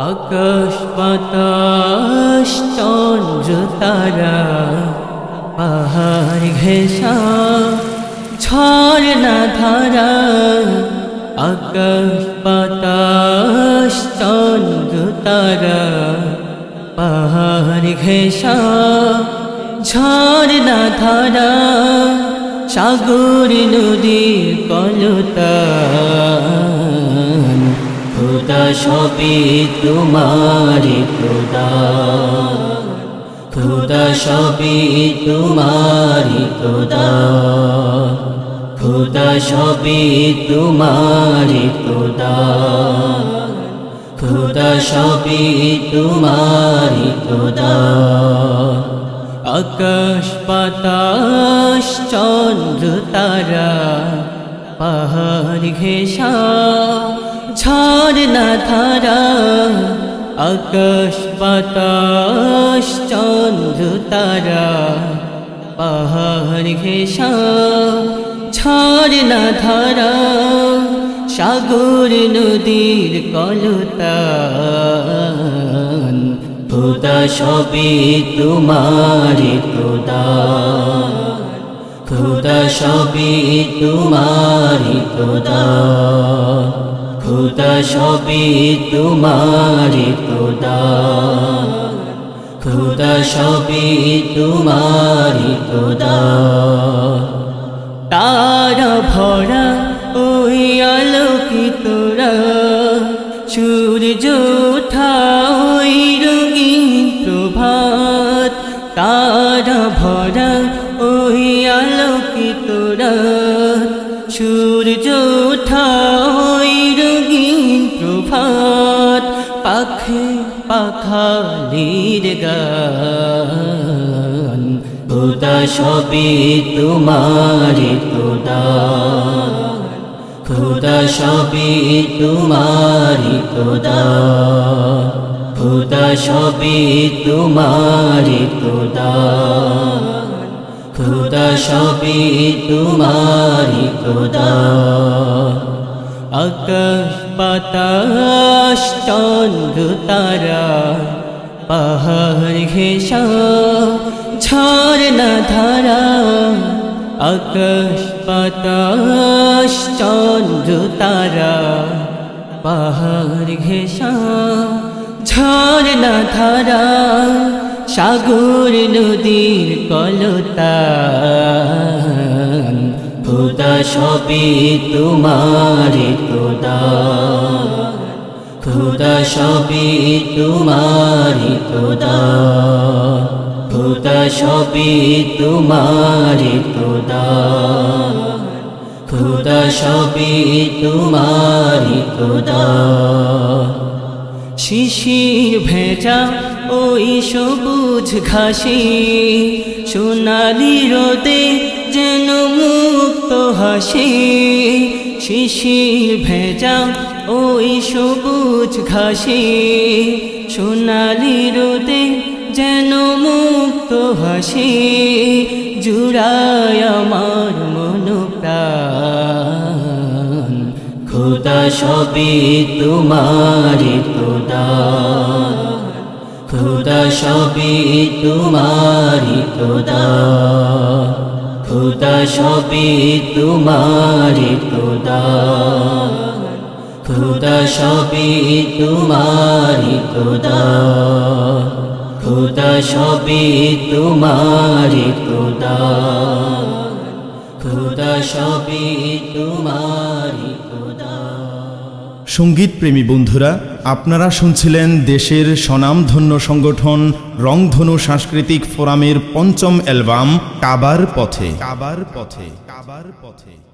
আকাশ বাতাস, চন্দ্র তারা, পাহাড় ঘেষা না ধারা, আকাশ বাতাস, চন্দ্র তারা, পাহাড় ঘেষা না ধারা, সাগর নদীর কলতান খুদা, সবই তোমারি খুদা। খুদা, সবই তোমারি খুদা। খুদা, সবই তোমারি খুদা। খুদা, সবই তোমারি খুদা। আকাশ, বাতাস, চন্দ্র, তারা পাহাড় ঘেষা না ধারা, আকাশ, বাতাস চন্দ্র তারা। পাহাড় ঘেষা না ধারা, সাগর নদীর কলতা খুদা সবই তোমার খুদা। সবই তোমারি খুদা খুদা সবই তোমারি খুদা খুদা সবই তোমারি খুদা তারা ভরা ওই আলোকিতরা সূর্য সূর্য ওঠা ওই রঙিন প্রভাত, পাখে পাখালির গান। খুদা সবই তোমারি খুদা খুদা সবই তোমারি খুদা খুদা সবই তোমারি খুদা সবই তোমারি খুদা আকাশ, বাতাস, চন্দ্র, তারা, পাহাড় ঝড় না ধারা। আকাশ, বাতাস, চন্দ্র, তারা, পাহাড় ঝড় না ধারা। সাগর নদীর কলতা। খুদা সবই তোমার, খুদা। খুদা তোমারি, খুদা। খুদা সবই তোমারি, খুদা। খুদা সবই তোমারি, খুদা। শিশির ভেজা ওই সবুজ ঘাসে, সোনালি রোদে যেন মুক্ত হাসে। শিশির ভেজা ওই সবুজ ঘাসে, সোনালি রোদে যেন মুক্ত হাসে। জুড়ায় আমার মন প্রাণ খুদা সবই তোমারি খুদা খুদা সবই তোমারি খুদা খুদা সবই তোমারি খুদা খুদা সবই তোমারি খুদা খুদা সবই তোমারি খুদা সবই সংগীত প্রেমী বন্ধুরা, আপনারা শুনছিলেন দেশের স্বনামধন্য সংগঠন রংধনু সাংস্কৃতিক ফোরামের পঞ্চম অ্যালবাম, কাবার পথে। কাবার পথে কাবার পথে।